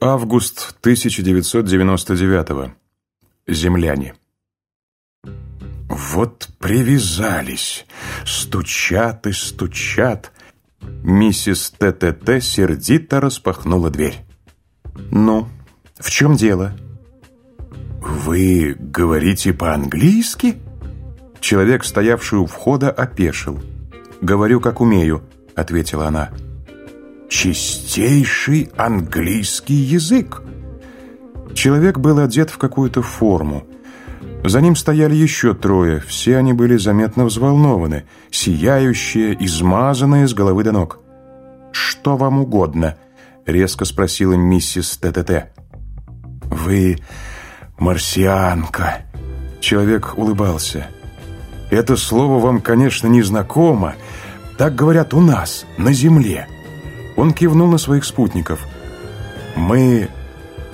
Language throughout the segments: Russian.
Август 1999. Земляне. Вот привязались, стучат и стучат. Миссис ТТТ сердито распахнула дверь. «Ну, в чем дело?» «Вы говорите по-английски?» Человек, стоявший у входа, опешил. «Говорю, как умею», — ответила она. «Чистейший английский язык!» Человек был одет в какую-то форму. За ним стояли еще трое, все они были заметно взволнованы, сияющие, измазанные с головы до ног. «Что вам угодно?» — резко спросила миссис ТТТ. «Вы марсианка!» Человек улыбался. «Это слово вам, конечно, не знакомо. Так говорят у нас, на Земле». Он кивнул на своих спутников. «Мы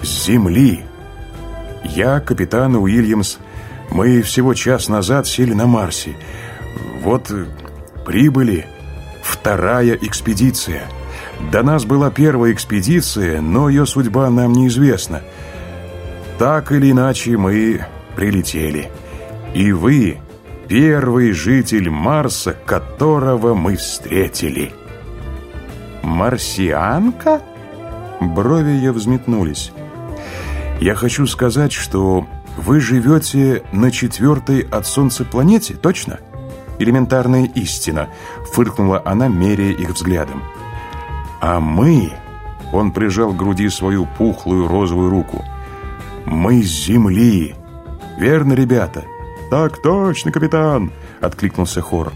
с Земли. Я, капитан Уильямс. Мы всего час назад сели на Марсе. Вот прибыли. Вторая экспедиция. До нас была первая экспедиция, но ее судьба нам неизвестна. Так или иначе мы прилетели. И вы первый житель Марса, которого мы встретили». «Марсианка?» Брови ее взметнулись. «Я хочу сказать, что вы живете на четвертой от Солнца планете, точно?» «Элементарная истина», — фыркнула она, меряя их взглядом. «А мы...» — он прижал к груди свою пухлую розовую руку. «Мы с Земли! Верно, ребята?» «Так точно, капитан!» — откликнулся хор.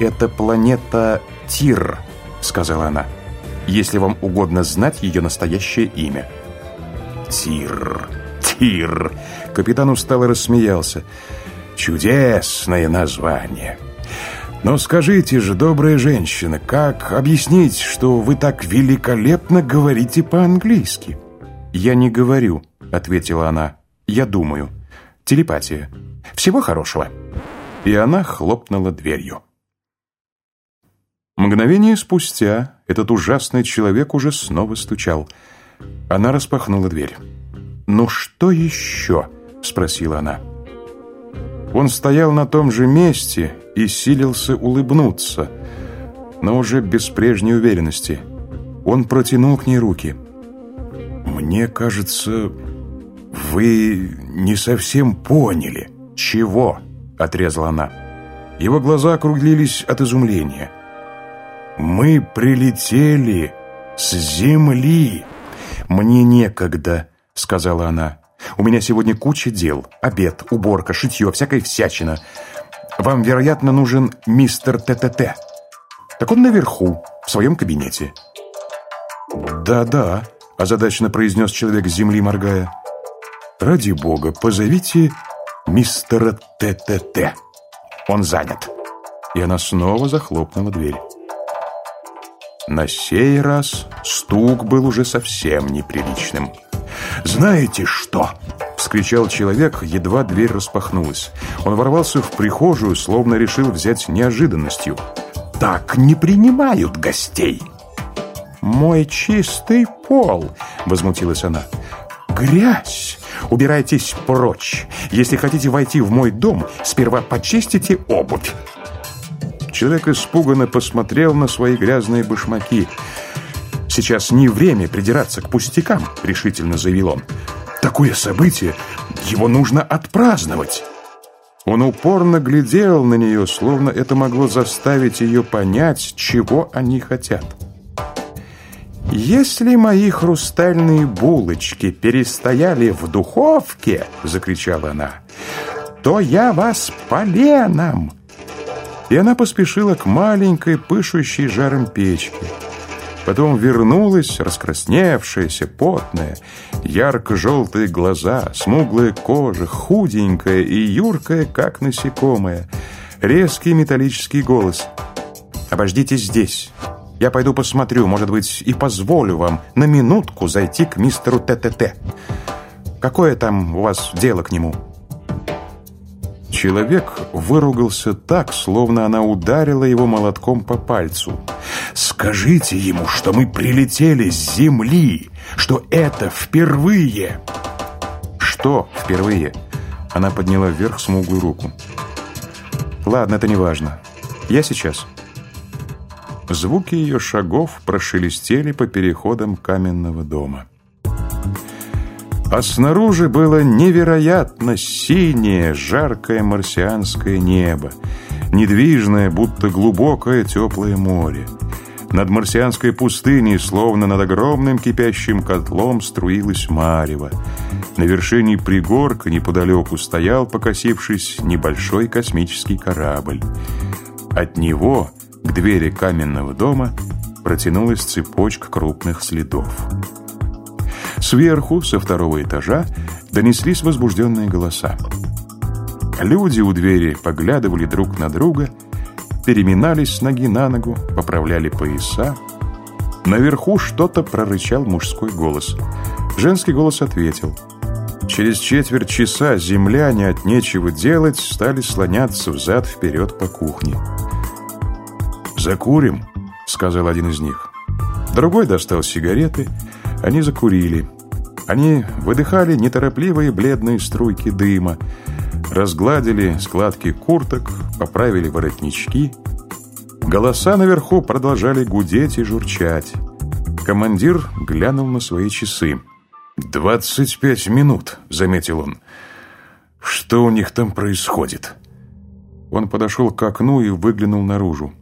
«Это планета Тир», сказала она, если вам угодно знать ее настоящее имя. Тир, Тир. Капитан устало рассмеялся. Чудесное название. Но скажите же, добрая женщина, как объяснить, что вы так великолепно говорите по-английски? Я не говорю, ответила она. Я думаю. Телепатия. Всего хорошего. И она хлопнула дверью. Мгновение спустя этот ужасный человек уже снова стучал. Она распахнула дверь. «Ну что еще?» – спросила она. Он стоял на том же месте и силился улыбнуться, но уже без прежней уверенности. Он протянул к ней руки. «Мне кажется, вы не совсем поняли». «Чего?» – отрезала она. Его глаза округлились от изумления – мы прилетели с земли. Мне некогда, сказала она. У меня сегодня куча дел. Обед, уборка, шитье, всякая всячина. Вам, вероятно, нужен мистер ТТТ. Так он наверху, в своем кабинете. «Да-да», – озадаченно произнес человек с земли, моргая. «Ради бога, позовите мистера ТТТ. Он занят». И она снова захлопнула дверь. На сей раз стук был уже совсем неприличным. «Знаете что?» — вскричал человек, едва дверь распахнулась. Он ворвался в прихожую, словно решил взять неожиданностью. «Так не принимают гостей!» «Мой чистый пол!» — возмутилась она. «Грязь! Убирайтесь прочь! Если хотите войти в мой дом, сперва почистите обувь!» Человек испуганно посмотрел на свои грязные башмаки. «Сейчас не время придираться к пустякам», — решительно заявил он. «Такое событие, его нужно отпраздновать». Он упорно глядел на нее, словно это могло заставить ее понять, чего они хотят. «Если мои хрустальные булочки перестояли в духовке», — закричала она, — «то я вас поленом и она поспешила к маленькой, пышущей жаром печке. Потом вернулась, раскрасневшаяся, потная, ярко-желтые глаза, смуглая кожа, худенькая и юркая, как насекомое, резкий металлический голос. «Обождите здесь. Я пойду посмотрю, может быть, и позволю вам на минутку зайти к мистеру ТТТ. Какое там у вас дело к нему?» Человек выругался так, словно она ударила его молотком по пальцу. Скажите ему, что мы прилетели с земли, что это впервые. Что впервые? Она подняла вверх смуглую руку. Ладно, это не важно. Я сейчас. Звуки ее шагов прошелестели по переходам каменного дома. А снаружи было невероятно синее, жаркое марсианское небо, недвижное, будто глубокое теплое море. Над марсианской пустыней, словно над огромным кипящим котлом, струилась марево. На вершине пригорка неподалеку стоял, покосившись, небольшой космический корабль. От него к двери каменного дома протянулась цепочка крупных следов. Сверху, со второго этажа, донеслись возбужденные голоса. Люди у двери поглядывали друг на друга, переминались с ноги на ногу, поправляли пояса. Наверху что-то прорычал мужской голос. Женский голос ответил. Через четверть часа земляне от нечего делать стали слоняться взад-вперед по кухне. «Закурим», — сказал один из них. Другой достал сигареты, они закурили. Они выдыхали неторопливые бледные струйки дыма, разгладили складки курток, поправили воротнички. Голоса наверху продолжали гудеть и журчать. Командир глянул на свои часы. «Двадцать пять минут», — заметил он. «Что у них там происходит?» Он подошел к окну и выглянул наружу.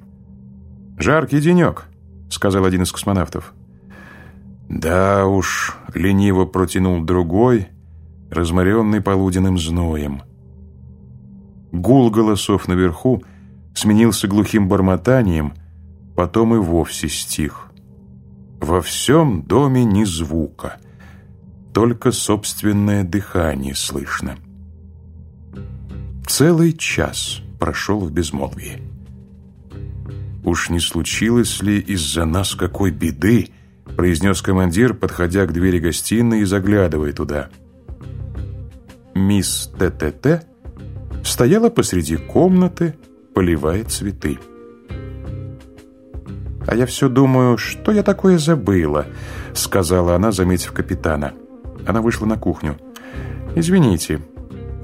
«Жаркий денек», — сказал один из космонавтов. «Да уж», — лениво протянул другой, разморенный полуденным зноем. Гул голосов наверху сменился глухим бормотанием, потом и вовсе стих. Во всем доме ни звука, только собственное дыхание слышно. Целый час прошел в безмолвии. «Уж не случилось ли из-за нас какой беды?» Произнес командир, подходя к двери гостиной и заглядывая туда. Мисс ТТТ стояла посреди комнаты, поливая цветы. «А я все думаю, что я такое забыла», — сказала она, заметив капитана. Она вышла на кухню. «Извините».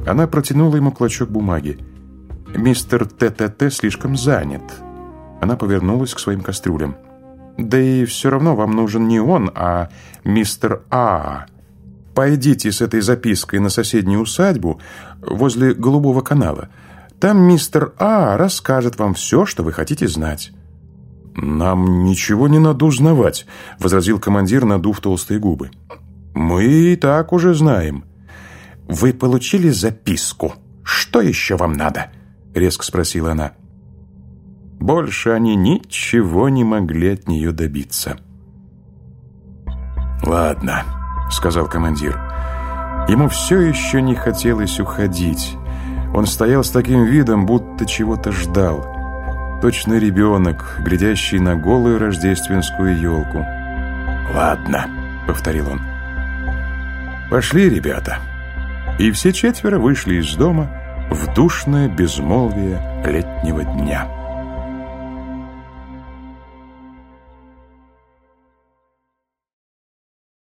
Она протянула ему клочок бумаги. «Мистер ТТТ слишком занят. Она повернулась к своим кастрюлям. «Да и все равно вам нужен не он, а мистер А. Пойдите с этой запиской на соседнюю усадьбу возле Голубого канала. Там мистер А расскажет вам все, что вы хотите знать». «Нам ничего не надо узнавать», — возразил командир, надув толстые губы. «Мы и так уже знаем». «Вы получили записку. Что еще вам надо?» — резко спросила она. Больше они ничего не могли от нее добиться. «Ладно», — сказал командир. Ему все еще не хотелось уходить. Он стоял с таким видом, будто чего-то ждал. Точно ребенок, глядящий на голую рождественскую елку. «Ладно», — повторил он. «Пошли, ребята». И все четверо вышли из дома в душное безмолвие летнего дня.